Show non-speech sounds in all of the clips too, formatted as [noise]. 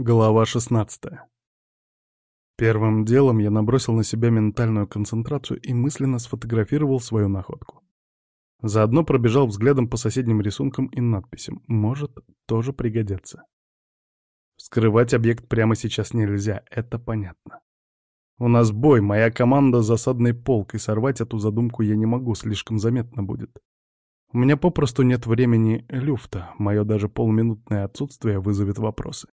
Глава 16. Первым делом я набросил на себя ментальную концентрацию и мысленно сфотографировал свою находку. Заодно пробежал взглядом по соседним рисункам и надписям. Может, тоже пригодятся. Вскрывать объект прямо сейчас нельзя, это понятно. У нас бой, моя команда — засадный полк, и сорвать эту задумку я не могу, слишком заметно будет. У меня попросту нет времени люфта, мое даже полминутное отсутствие вызовет вопросы.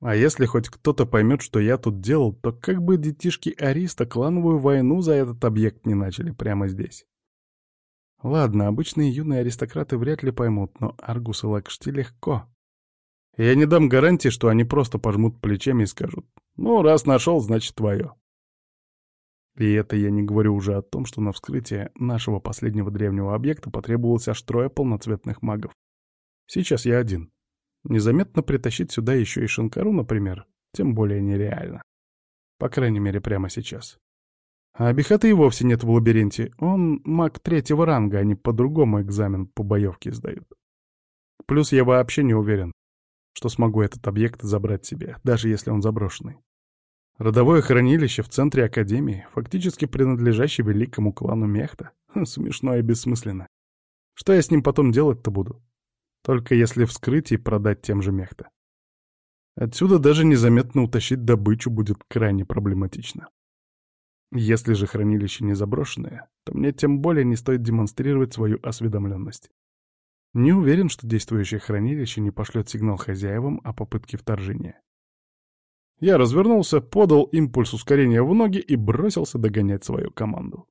А если хоть кто-то поймет, что я тут делал, то как бы детишки Ариста клановую войну за этот объект не начали прямо здесь. Ладно, обычные юные аристократы вряд ли поймут, но Аргус и Лакшти легко. Я не дам гарантии, что они просто пожмут плечами и скажут, ну, раз нашел, значит твое. И это я не говорю уже о том, что на вскрытие нашего последнего древнего объекта потребовалось аж трое полноцветных магов. Сейчас я один. Незаметно притащить сюда еще и Шинкару, например, тем более нереально. По крайней мере, прямо сейчас. А Бихаты и вовсе нет в лабиринте. Он маг третьего ранга, они по-другому экзамен по боевке сдают. Плюс я вообще не уверен, что смогу этот объект забрать себе, даже если он заброшенный. Родовое хранилище в центре Академии, фактически принадлежащее великому клану Мехта. [laughs] Смешно и бессмысленно. Что я с ним потом делать-то буду? Только если вскрыть и продать тем же мехта. Отсюда даже незаметно утащить добычу будет крайне проблематично. Если же хранилище не заброшенное, то мне тем более не стоит демонстрировать свою осведомленность. Не уверен, что действующее хранилище не пошлет сигнал хозяевам о попытке вторжения. Я развернулся, подал импульс ускорения в ноги и бросился догонять свою команду.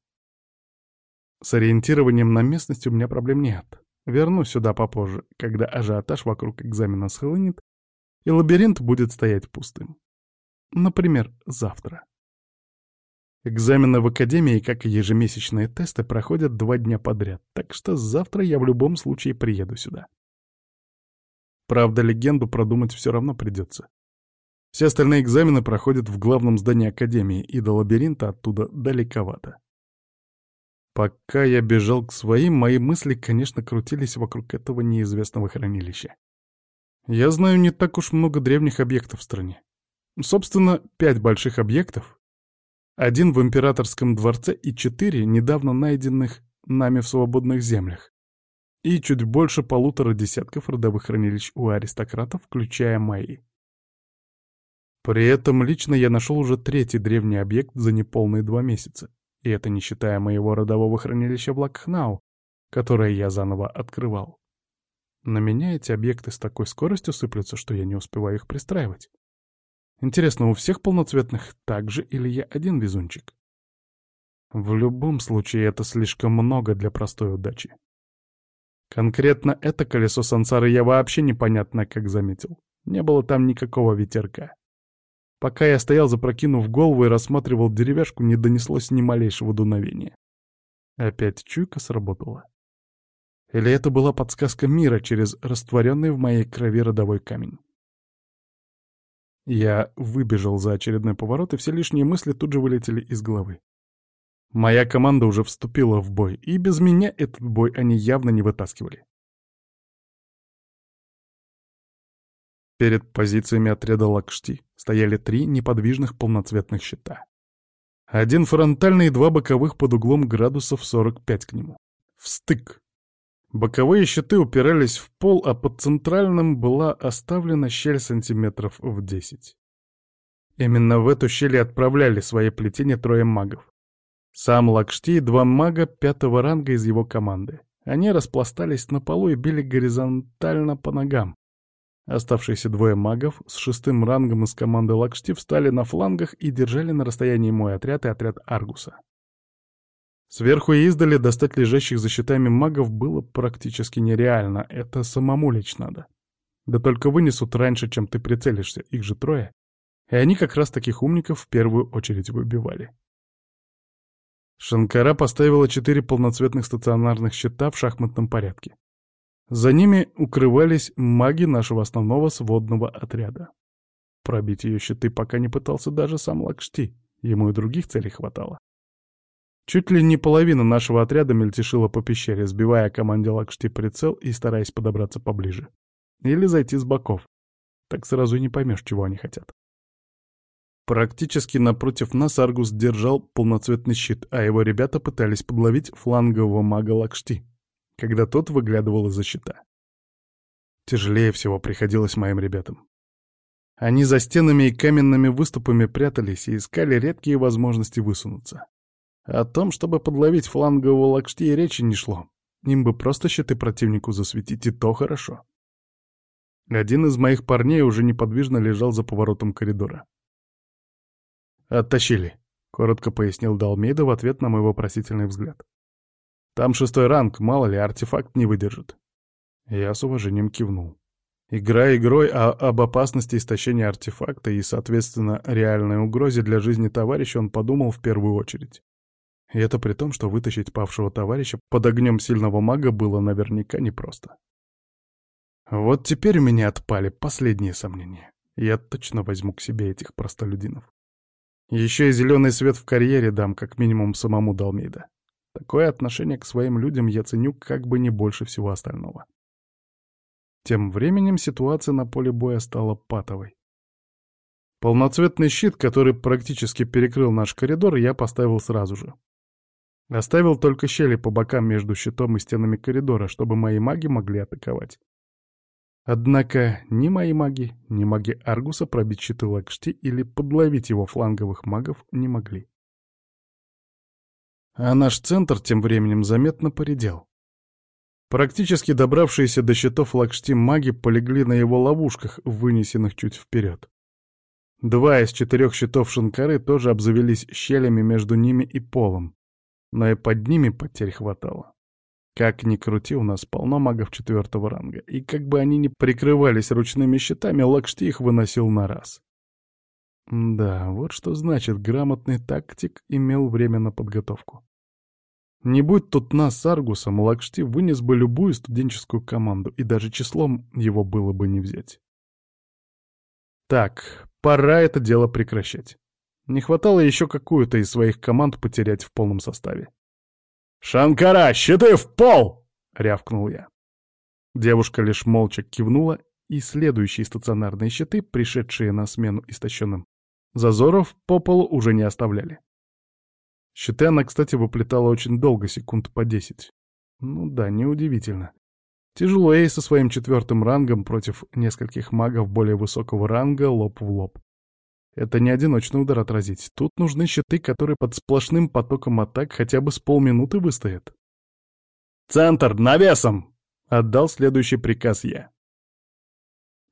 С ориентированием на местность у меня проблем нет. Вернусь сюда попозже, когда ажиотаж вокруг экзамена схлынет, и лабиринт будет стоять пустым. Например, завтра. Экзамены в академии, как и ежемесячные тесты, проходят два дня подряд, так что завтра я в любом случае приеду сюда. Правда, легенду продумать все равно придется. Все остальные экзамены проходят в главном здании академии, и до лабиринта оттуда далековато. Пока я бежал к своим, мои мысли, конечно, крутились вокруг этого неизвестного хранилища. Я знаю не так уж много древних объектов в стране. Собственно, пять больших объектов. Один в императорском дворце и четыре, недавно найденных нами в свободных землях. И чуть больше полутора десятков родовых хранилищ у аристократов, включая мои. При этом лично я нашел уже третий древний объект за неполные два месяца. И это не считая моего родового хранилища Блэкхнау, которое я заново открывал. На меня эти объекты с такой скоростью сыплются, что я не успеваю их пристраивать. Интересно, у всех полноцветных так же или я один везунчик? В любом случае, это слишком много для простой удачи. Конкретно это колесо сансары я вообще непонятно как заметил. Не было там никакого ветерка. Пока я стоял, запрокинув голову и рассматривал деревяшку, не донеслось ни малейшего дуновения. Опять чуйка сработала. Или это была подсказка мира через растворенный в моей крови родовой камень? Я выбежал за очередной поворот, и все лишние мысли тут же вылетели из головы. Моя команда уже вступила в бой, и без меня этот бой они явно не вытаскивали. Перед позициями отряда Лакшти стояли три неподвижных полноцветных щита. Один фронтальный и два боковых под углом градусов 45 к нему. В стык. Боковые щиты упирались в пол, а под центральным была оставлена щель сантиметров в 10. Именно в эту щель отправляли свои плетения трое магов. Сам Лакшти и два мага пятого ранга из его команды. Они распластались на полу и били горизонтально по ногам, Оставшиеся двое магов с шестым рангом из команды Лакшти встали на флангах и держали на расстоянии мой отряд и отряд Аргуса. Сверху и издали достать лежащих за щитами магов было практически нереально, это самому лечь надо. Да только вынесут раньше, чем ты прицелишься, их же трое. И они как раз таких умников в первую очередь выбивали. Шанкара поставила четыре полноцветных стационарных щита в шахматном порядке. За ними укрывались маги нашего основного сводного отряда. Пробить ее щиты пока не пытался даже сам Лакшти, ему и других целей хватало. Чуть ли не половина нашего отряда мельтешила по пещере, сбивая команде Лакшти прицел и стараясь подобраться поближе. Или зайти с боков. Так сразу и не поймешь, чего они хотят. Практически напротив нас Аргус держал полноцветный щит, а его ребята пытались подловить флангового мага Лакшти, когда тот выглядывал из-за щита. Тяжелее всего приходилось моим ребятам. Они за стенами и каменными выступами прятались и искали редкие возможности высунуться. О том, чтобы подловить флангового Лакшти, речи не шло. Им бы просто щиты противнику засветить, и то хорошо. Один из моих парней уже неподвижно лежал за поворотом коридора. «Оттащили», — коротко пояснил Далмейда в ответ на мой вопросительный взгляд. «Там шестой ранг, мало ли, артефакт не выдержит». Я с уважением кивнул. Игра игрой, а об опасности истощения артефакта и, соответственно, реальной угрозе для жизни товарища он подумал в первую очередь. И это при том, что вытащить павшего товарища под огнем сильного мага было наверняка непросто. Вот теперь у меня отпали последние сомнения. Я точно возьму к себе этих простолюдинов. Еще и зеленый свет в карьере дам, как минимум, самому Далмейда. Такое отношение к своим людям я ценю как бы не больше всего остального. Тем временем ситуация на поле боя стала патовой. Полноцветный щит, который практически перекрыл наш коридор, я поставил сразу же. Оставил только щели по бокам между щитом и стенами коридора, чтобы мои маги могли атаковать. Однако ни мои маги, ни маги Аргуса пробить щиты Лакшти или подловить его фланговых магов не могли. А наш центр тем временем заметно поредел. Практически добравшиеся до щитов Лакшти маги полегли на его ловушках, вынесенных чуть вперед. Два из четырех щитов Шанкары тоже обзавелись щелями между ними и полом, но и под ними потерь хватало. Как ни крути, у нас полно магов четвертого ранга, и как бы они ни прикрывались ручными щитами, Лакшти их выносил на раз. Да, вот что значит, грамотный тактик имел время на подготовку. Не будь тут нас с Аргусом, Лакшти вынес бы любую студенческую команду, и даже числом его было бы не взять. Так, пора это дело прекращать. Не хватало еще какую-то из своих команд потерять в полном составе. «Шанкара, щиты в пол!» — рявкнул я. Девушка лишь молча кивнула, и следующие стационарные щиты, пришедшие на смену истощенным, зазоров по полу уже не оставляли. Щиты она, кстати, выплетала очень долго, секунд по десять. Ну да, неудивительно. Тяжело ей со своим четвертым рангом против нескольких магов более высокого ранга лоб в лоб. Это не одиночный удар отразить. Тут нужны щиты, которые под сплошным потоком атак хотя бы с полминуты выстоят. «Центр, навесом!» — отдал следующий приказ я.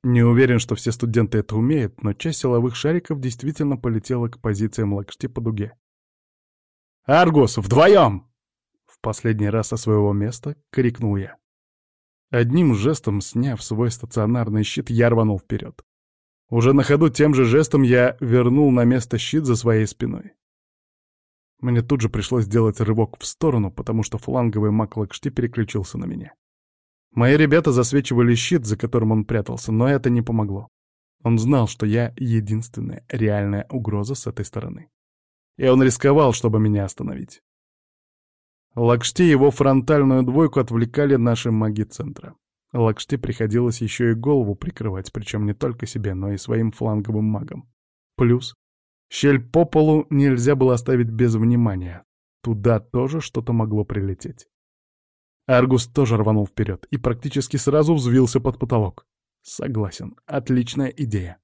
Не уверен, что все студенты это умеют, но часть силовых шариков действительно полетела к позициям Лакшти по дуге. «Аргус, вдвоем!» В последний раз со своего места крикнул я. Одним жестом, сняв свой стационарный щит, я рванул вперед. Уже на ходу тем же жестом я вернул на место щит за своей спиной. Мне тут же пришлось сделать рывок в сторону, потому что фланговый маг Лакшти переключился на меня. Мои ребята засвечивали щит, за которым он прятался, но это не помогло. Он знал, что я единственная реальная угроза с этой стороны. И он рисковал, чтобы меня остановить. Лакшти его фронтальную двойку отвлекали наши маги центра. Лакшти приходилось еще и голову прикрывать, причем не только себе, но и своим фланговым магам. Плюс, щель по полу нельзя было оставить без внимания. Туда тоже что-то могло прилететь. Аргус тоже рванул вперед и практически сразу взвился под потолок. Согласен, отличная идея.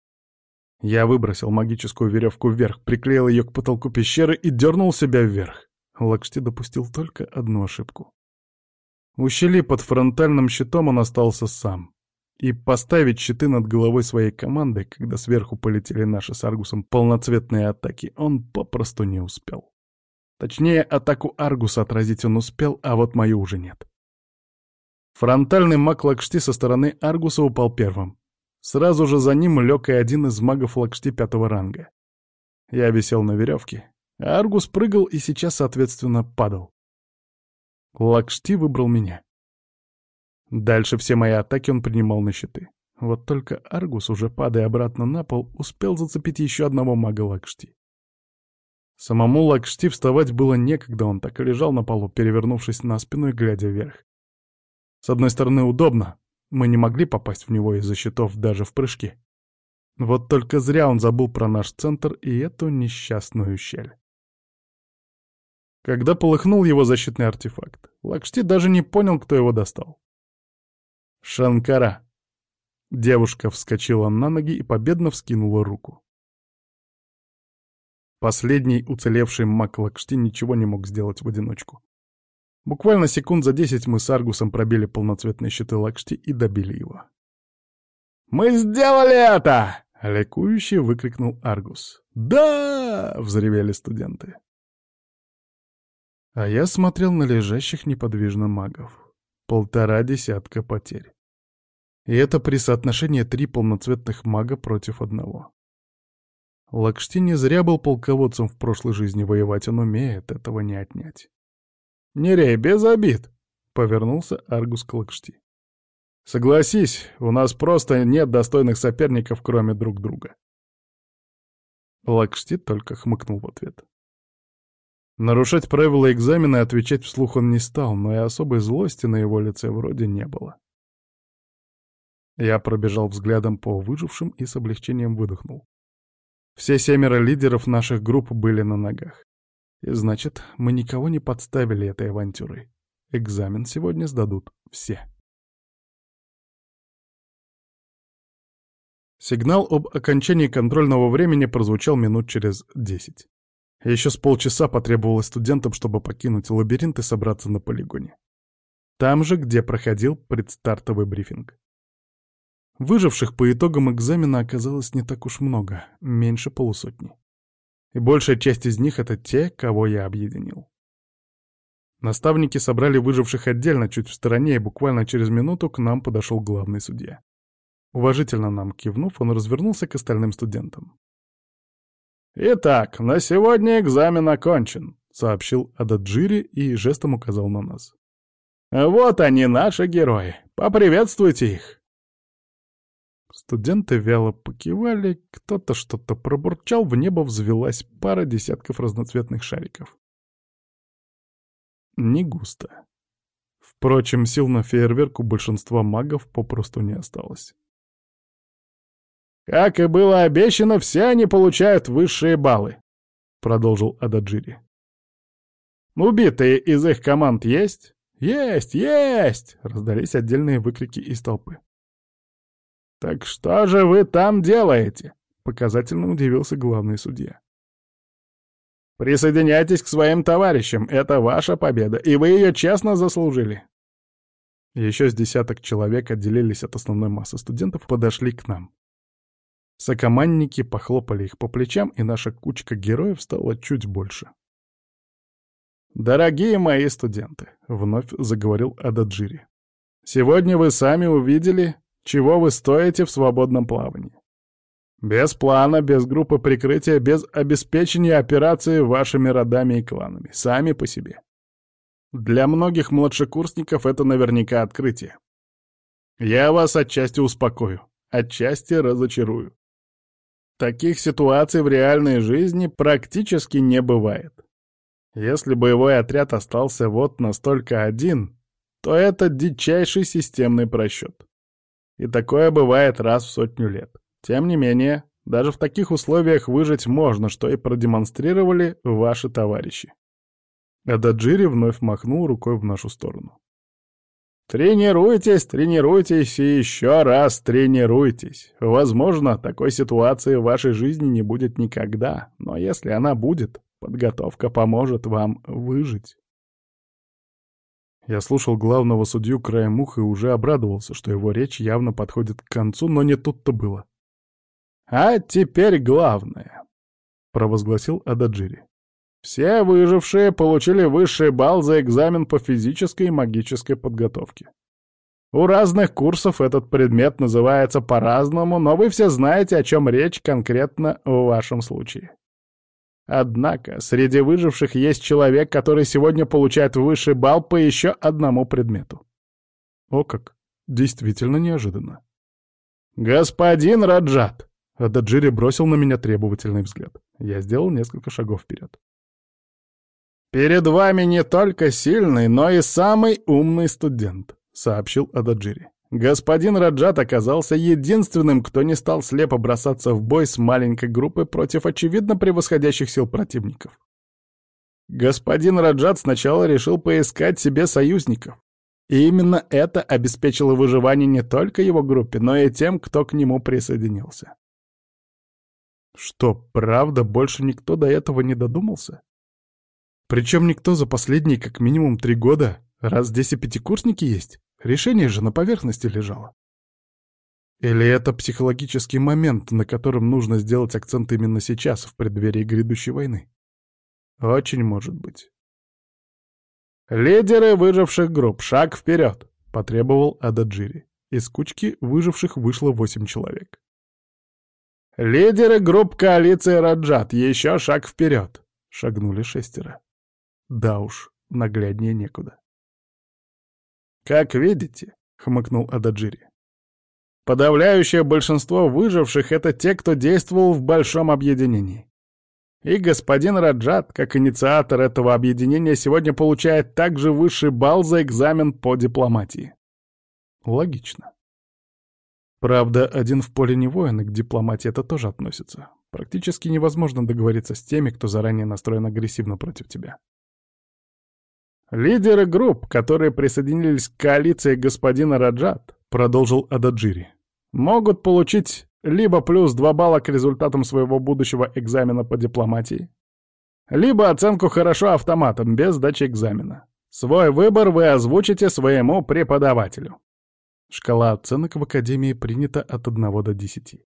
Я выбросил магическую веревку вверх, приклеил ее к потолку пещеры и дернул себя вверх. Лакшти допустил только одну ошибку. У щели под фронтальным щитом он остался сам. И поставить щиты над головой своей команды, когда сверху полетели наши с Аргусом полноцветные атаки, он попросту не успел. Точнее, атаку Аргуса отразить он успел, а вот мою уже нет. Фронтальный маг Лакшти со стороны Аргуса упал первым. Сразу же за ним лег и один из магов Лакшти пятого ранга. Я висел на веревке, а Аргус прыгал и сейчас, соответственно, падал. Лакшти выбрал меня. Дальше все мои атаки он принимал на щиты. Вот только Аргус, уже падая обратно на пол, успел зацепить еще одного мага Лакшти. Самому Лакшти вставать было некогда, он так и лежал на полу, перевернувшись на спину и глядя вверх. С одной стороны, удобно. Мы не могли попасть в него из-за щитов даже в прыжке. Вот только зря он забыл про наш центр и эту несчастную щель. Когда полыхнул его защитный артефакт, Лакшти даже не понял, кто его достал. «Шанкара!» Девушка вскочила на ноги и победно вскинула руку. Последний уцелевший маг Лакшти ничего не мог сделать в одиночку. Буквально секунд за десять мы с Аргусом пробили полноцветные щиты Лакшти и добили его. «Мы сделали это!» — ликующе выкрикнул Аргус. «Да!» — взревели студенты. А я смотрел на лежащих неподвижно магов. Полтора десятка потерь. И это при соотношении три полноцветных мага против одного. Лакшти не зря был полководцем в прошлой жизни, воевать он умеет, этого не отнять. «Не рей, без обид!» — повернулся Аргус к Лакшти. «Согласись, у нас просто нет достойных соперников, кроме друг друга». Лакшти только хмыкнул в ответ. Нарушать правила экзамена и отвечать вслух он не стал, но и особой злости на его лице вроде не было. Я пробежал взглядом по выжившим и с облегчением выдохнул. Все семеро лидеров наших групп были на ногах. Значит, мы никого не подставили этой авантюрой. Экзамен сегодня сдадут все. Сигнал об окончании контрольного времени прозвучал минут через десять. Еще с полчаса потребовалось студентам, чтобы покинуть лабиринт и собраться на полигоне. Там же, где проходил предстартовый брифинг. Выживших по итогам экзамена оказалось не так уж много, меньше полусотни. И большая часть из них — это те, кого я объединил. Наставники собрали выживших отдельно, чуть в стороне, и буквально через минуту к нам подошел главный судья. Уважительно нам кивнув, он развернулся к остальным студентам. «Итак, на сегодня экзамен окончен», — сообщил Ададжири и жестом указал на нас. «Вот они, наши герои. Поприветствуйте их!» Студенты вяло покивали, кто-то что-то пробурчал, в небо взвелась пара десятков разноцветных шариков. Не густо. Впрочем, сил на фейерверк у большинства магов попросту не осталось. «Как и было обещано, все они получают высшие баллы», — продолжил Ададжири. «Убитые из их команд есть?» «Есть! Есть!» — раздались отдельные выкрики из толпы. «Так что же вы там делаете?» — показательно удивился главный судья. «Присоединяйтесь к своим товарищам, это ваша победа, и вы ее честно заслужили». Еще с десяток человек отделились от основной массы студентов подошли к нам. Сокомандники похлопали их по плечам, и наша кучка героев стала чуть больше. «Дорогие мои студенты», — вновь заговорил Ададжири, — «сегодня вы сами увидели, чего вы стоите в свободном плавании. Без плана, без группы прикрытия, без обеспечения операции вашими родами и кланами, сами по себе. Для многих младшекурсников это наверняка открытие. Я вас отчасти успокою, отчасти разочарую. Таких ситуаций в реальной жизни практически не бывает. Если боевой отряд остался вот настолько один, то это дичайший системный просчет. И такое бывает раз в сотню лет. Тем не менее, даже в таких условиях выжить можно, что и продемонстрировали ваши товарищи. Ададжири вновь махнул рукой в нашу сторону. Тренируйтесь, тренируйтесь и еще раз тренируйтесь. Возможно, такой ситуации в вашей жизни не будет никогда, но если она будет, подготовка поможет вам выжить. Я слушал главного судью краем уха и уже обрадовался, что его речь явно подходит к концу, но не тут-то было. «А теперь главное», — провозгласил Ададжири. «Все выжившие получили высший балл за экзамен по физической и магической подготовке. У разных курсов этот предмет называется по-разному, но вы все знаете, о чем речь конкретно в вашем случае. Однако среди выживших есть человек, который сегодня получает высший балл по еще одному предмету. О как! Действительно неожиданно. «Господин Раджат!» Ададжири бросил на меня требовательный взгляд. Я сделал несколько шагов вперед. «Перед вами не только сильный, но и самый умный студент», — сообщил Ададжири. Господин Раджат оказался единственным, кто не стал слепо бросаться в бой с маленькой группой против очевидно превосходящих сил противников. Господин Раджат сначала решил поискать себе союзников. И именно это обеспечило выживание не только его группе, но и тем, кто к нему присоединился. Что, правда, больше никто до этого не додумался? Причем никто за последние как минимум три года, раз здесь и пятикурсники есть, решение же на поверхности лежало. Или это психологический момент, на котором нужно сделать акцент именно сейчас, в преддверии грядущей войны? Очень может быть. «Лидеры выживших групп, шаг вперед!» — потребовал Ададжири. Из кучки выживших вышло восемь человек. «Лидеры групп коалиции Раджат, еще шаг вперед!» — шагнули шестеро. Да уж, нагляднее некуда. «Как видите», — хмыкнул Ададжири, — «подавляющее большинство выживших — это те, кто действовал в большом объединении. И господин Раджат, как инициатор этого объединения, сегодня получает также высший балл за экзамен по дипломатии. Логично. Правда, один в поле не воин, и к дипломатии это тоже относится. Практически невозможно договориться с теми, кто заранее настроен агрессивно против тебя. Лидеры групп, которые присоединились к коалиции господина Раджат, продолжил Ададжири, могут получить либо плюс 2 балла к результатам своего будущего экзамена по дипломатии, либо оценку «хорошо» автоматом, без сдачи экзамена. Свой выбор вы озвучите своему преподавателю. Шкала оценок в Академии принята от 1 до 10.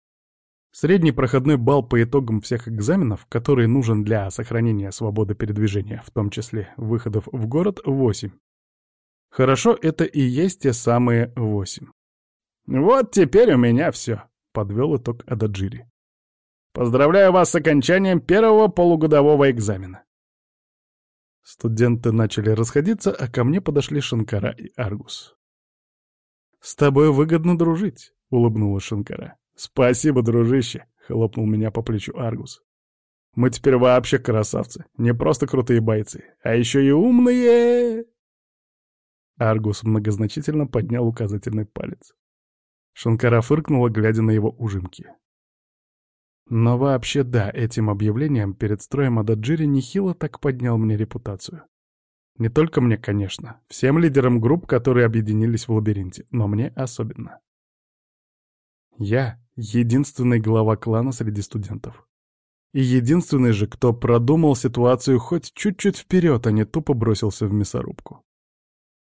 Средний проходной балл по итогам всех экзаменов, который нужен для сохранения свободы передвижения, в том числе выходов в город, 8. Хорошо, это и есть те самые 8. Вот теперь у меня все подвел итог Ададжири. «Поздравляю вас с окончанием первого полугодового экзамена!» Студенты начали расходиться, а ко мне подошли Шанкара и Аргус. «С тобой выгодно дружить», — улыбнулась Шанкара. «Спасибо, дружище», — хлопнул меня по плечу Аргус. «Мы теперь вообще красавцы, не просто крутые бойцы, а еще и умные!» Аргус многозначительно поднял указательный палец. Шанкара фыркнула, глядя на его ужимки. Но вообще да, этим объявлением перед строем Ададжири нехило так поднял мне репутацию. Не только мне, конечно, всем лидерам групп, которые объединились в лабиринте, но мне особенно. Я — единственный глава клана среди студентов. И единственный же, кто продумал ситуацию хоть чуть-чуть вперед, а не тупо бросился в мясорубку.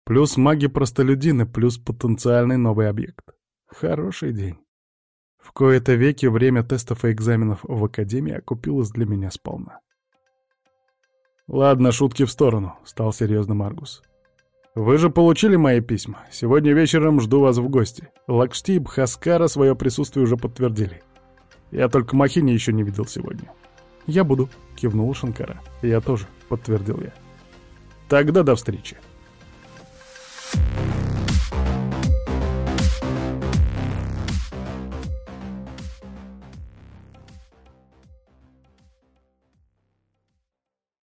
Плюс маги-простолюдины, плюс потенциальный новый объект. Хороший день. В кои-то веки время тестов и экзаменов в академии окупилось для меня сполна. «Ладно, шутки в сторону», — стал серьезным Аргус. Вы же получили мои письма. Сегодня вечером жду вас в гости. Лакшти и Бхаскара свое присутствие уже подтвердили. Я только Махини еще не видел сегодня. Я буду, кивнул Шанкара. Я тоже, подтвердил я. Тогда до встречи.